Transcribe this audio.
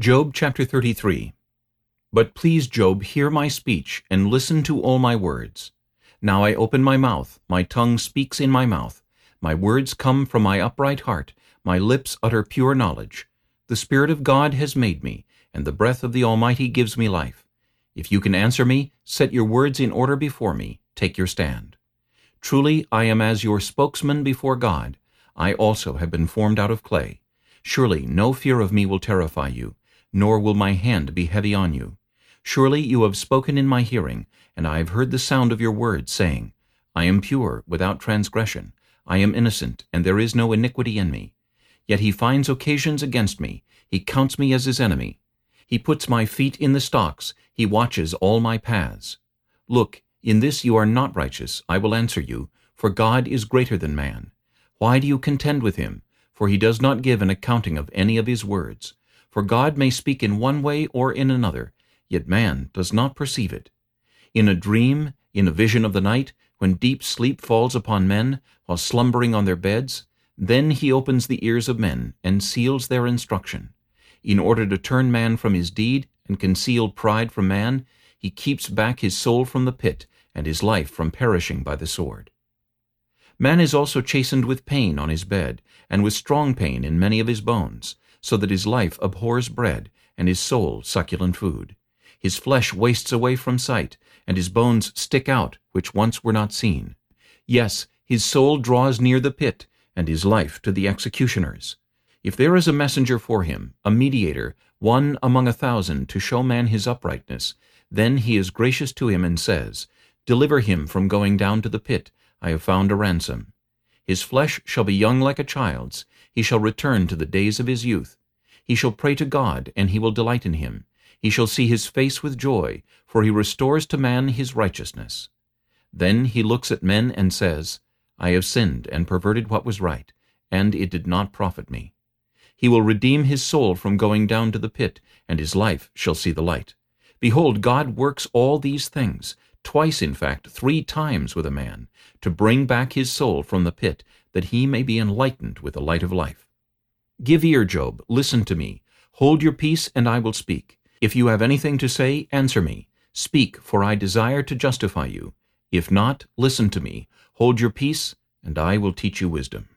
Job chapter 33 But please, Job, hear my speech, and listen to all my words. Now I open my mouth, my tongue speaks in my mouth. My words come from my upright heart, my lips utter pure knowledge. The Spirit of God has made me, and the breath of the Almighty gives me life. If you can answer me, set your words in order before me, take your stand. Truly I am as your spokesman before God. I also have been formed out of clay. Surely no fear of me will terrify you nor will my hand be heavy on you. Surely you have spoken in my hearing, and I have heard the sound of your words, saying, I am pure, without transgression. I am innocent, and there is no iniquity in me. Yet he finds occasions against me. He counts me as his enemy. He puts my feet in the stocks. He watches all my paths. Look, in this you are not righteous. I will answer you, for God is greater than man. Why do you contend with him? For he does not give an accounting of any of his words. For God may speak in one way or in another, yet man does not perceive it. In a dream, in a vision of the night, when deep sleep falls upon men, while slumbering on their beds, then he opens the ears of men, and seals their instruction. In order to turn man from his deed, and conceal pride from man, he keeps back his soul from the pit, and his life from perishing by the sword. Man is also chastened with pain on his bed, and with strong pain in many of his bones, so that his life abhors bread, and his soul succulent food. His flesh wastes away from sight, and his bones stick out, which once were not seen. Yes, his soul draws near the pit, and his life to the executioners. If there is a messenger for him, a mediator, one among a thousand, to show man his uprightness, then he is gracious to him and says, Deliver him from going down to the pit, I have found a ransom. His flesh shall be young like a child's, he shall return to the days of his youth. He shall pray to God, and he will delight in him. He shall see his face with joy, for he restores to man his righteousness. Then he looks at men and says, I have sinned and perverted what was right, and it did not profit me. He will redeem his soul from going down to the pit, and his life shall see the light. Behold, God works all these things, twice in fact, three times with a man, to bring back his soul from the pit, that he may be enlightened with the light of life. Give ear, Job, listen to me. Hold your peace, and I will speak. If you have anything to say, answer me. Speak, for I desire to justify you. If not, listen to me. Hold your peace, and I will teach you wisdom.